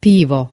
Pivo